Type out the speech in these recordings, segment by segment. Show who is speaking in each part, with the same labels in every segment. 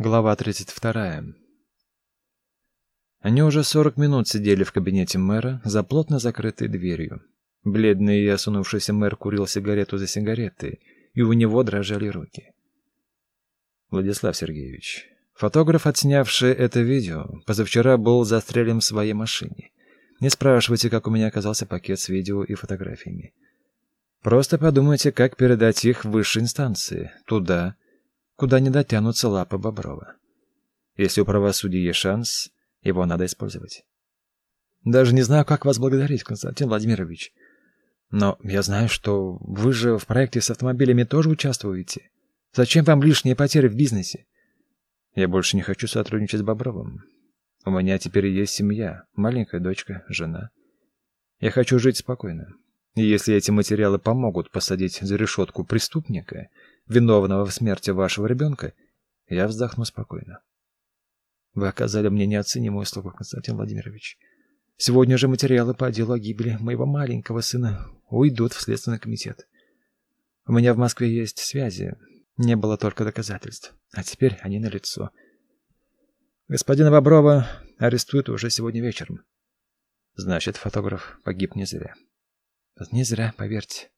Speaker 1: Глава 32. Они уже 40 минут сидели в кабинете мэра за плотно закрытой дверью. Бледный и осунувшийся мэр курил сигарету за сигаретой, и у него дрожали руки. Владислав Сергеевич, фотограф, отснявший это видео, позавчера был застрелен в своей машине. Не спрашивайте, как у меня оказался пакет с видео и фотографиями. Просто подумайте, как передать их в высшей инстанции, туда, куда не дотянутся лапы Боброва. Если у правосудия есть шанс, его надо использовать. Даже не знаю, как вас благодарить, Константин Владимирович. Но я знаю, что вы же в проекте с автомобилями тоже участвуете. Зачем вам лишние потери в бизнесе? Я больше не хочу сотрудничать с Бобровым. У меня теперь есть семья, маленькая дочка, жена. Я хочу жить спокойно. И если эти материалы помогут посадить за решетку преступника, виновного в смерти вашего ребенка, я вздохну спокойно. Вы оказали мне неоценимую услугу, Константин Владимирович. Сегодня же материалы по делу о гибели моего маленького сына уйдут в Следственный комитет. У меня в Москве есть связи, не было только доказательств, а теперь они налицо. Господина Боброва арестуют уже сегодня вечером. Значит, фотограф погиб не зря. Не зря, поверьте.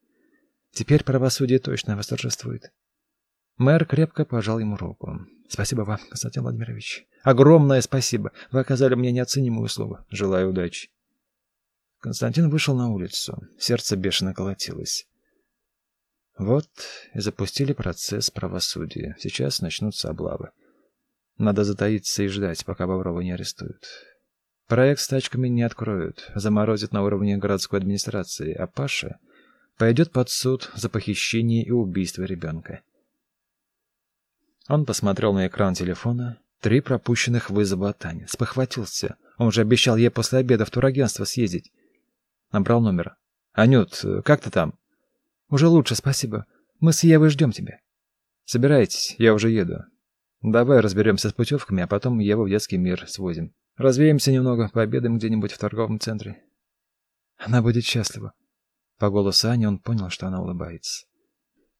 Speaker 1: Теперь правосудие точно восторжествует. Мэр крепко пожал ему руку. Спасибо вам, Константин Владимирович. Огромное спасибо. Вы оказали мне неоценимую услугу. Желаю удачи. Константин вышел на улицу. Сердце бешено колотилось. Вот и запустили процесс правосудия. Сейчас начнутся облавы. Надо затаиться и ждать, пока Боброва не арестуют. Проект с тачками не откроют, заморозят на уровне городской администрации, а Паша пойдет под суд за похищение и убийство ребенка. Он посмотрел на экран телефона. Три пропущенных вызова от Тани. Спохватился. Он же обещал ей после обеда в турагентство съездить. Набрал номер. «Анют, как ты там?» «Уже лучше, спасибо. Мы с Евой ждем тебя». «Собирайтесь, я уже еду. Давай разберемся с путевками, а потом Еву в детский мир свозим. Развеемся немного, пообедаем где-нибудь в торговом центре». Она будет счастлива. По голосу Ани он понял, что она улыбается.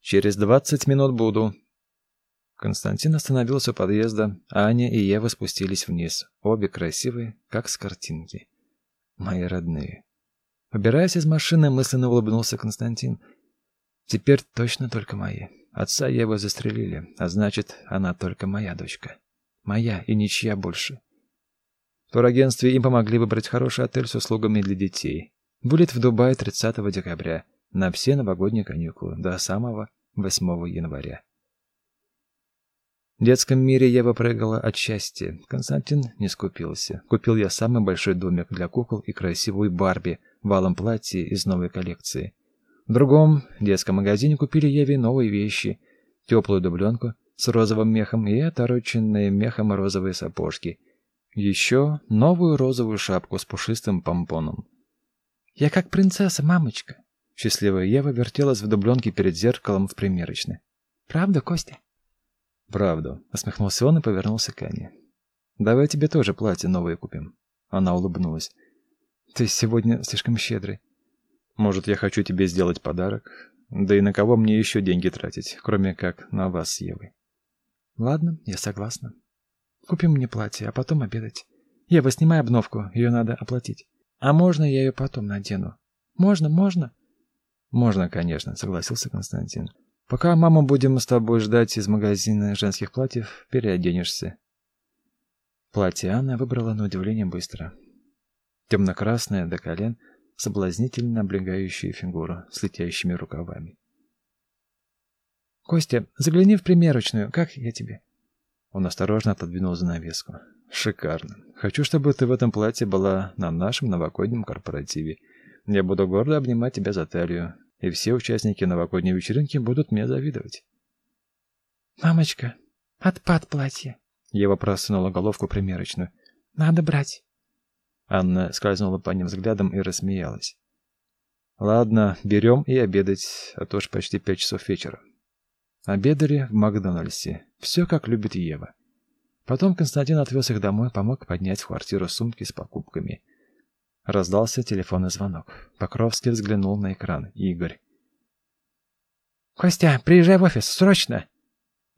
Speaker 1: «Через двадцать минут буду», Константин остановился у подъезда, а Аня и Ева спустились вниз, обе красивые, как с картинки. Мои родные. Выбираясь из машины, мысленно улыбнулся Константин. Теперь точно только мои. Отца Евы застрелили, а значит, она только моя дочка. Моя и ничья больше. В турагентстве им помогли выбрать хороший отель с услугами для детей. Вылет в Дубай 30 декабря, на все новогодние каникулы, до самого 8 января. В детском мире Ева прыгала от счастья. Константин не скупился. Купил я самый большой домик для кукол и красивую Барби в алом платье из новой коллекции. В другом детском магазине купили Еве новые вещи. Теплую дубленку с розовым мехом и отороченные мехом розовые сапожки. Еще новую розовую шапку с пушистым помпоном. «Я как принцесса, мамочка!» Счастливая Ева вертелась в дубленке перед зеркалом в примерочной. «Правда, Костя?» «Правду», — усмехнулся он и повернулся к Ане. «Давай тебе тоже платье новое купим». Она улыбнулась. «Ты сегодня слишком щедрый. Может, я хочу тебе сделать подарок? Да и на кого мне еще деньги тратить, кроме как на вас с Евой?» «Ладно, я согласна. Купим мне платье, а потом обедать. Ева, снимай обновку, ее надо оплатить. А можно я ее потом надену?» «Можно, можно?» «Можно, конечно», — согласился Константин. Пока маму будем с тобой ждать из магазина женских платьев, переоденешься. Платье Анна выбрала на удивление быстро. Темно-красное до колен, соблазнительно облегающее фигуру с летящими рукавами. «Костя, загляни в примерочную, как я тебе?» Он осторожно отодвинул занавеску. «Шикарно. Хочу, чтобы ты в этом платье была на нашем новогоднем корпоративе. Я буду гордо обнимать тебя за талию, и все участники новогодней вечеринки будут мне завидовать. «Мамочка, отпад платье!» Ева просунула головку примерочную. «Надо брать!» Анна скользнула по ним взглядом и рассмеялась. «Ладно, берем и обедать, а то уж почти пять часов вечера». Обедали в Макдональдсе. Все, как любит Ева. Потом Константин отвез их домой, помог поднять в квартиру сумки с покупками. Раздался телефонный звонок. Покровский взглянул на экран. Игорь. «Костя, приезжай в офис, срочно!»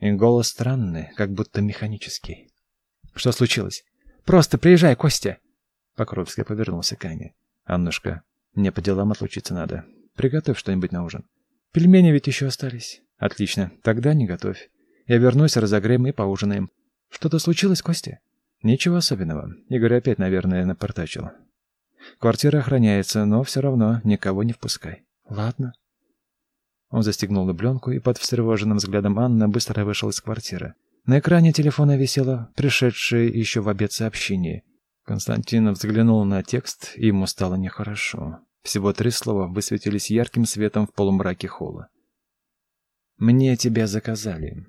Speaker 1: И голос странный, как будто механический. «Что случилось? Просто приезжай, Костя!» Покровский повернулся к Ане. «Аннушка, мне по делам отлучиться надо. Приготовь что-нибудь на ужин. Пельмени ведь еще остались. Отлично, тогда не готовь. Я вернусь, разогреем и поужинаем. Что-то случилось, Костя?» «Ничего особенного. Игорь опять, наверное, напортачил. Квартира охраняется, но все равно никого не впускай». «Ладно». Он застегнул дубленку, и под встревоженным взглядом Анна быстро вышел из квартиры. На экране телефона висело пришедшее еще в обед сообщение. Константин взглянул на текст, и ему стало нехорошо. Всего три слова высветились ярким светом в полумраке холла. «Мне тебя заказали.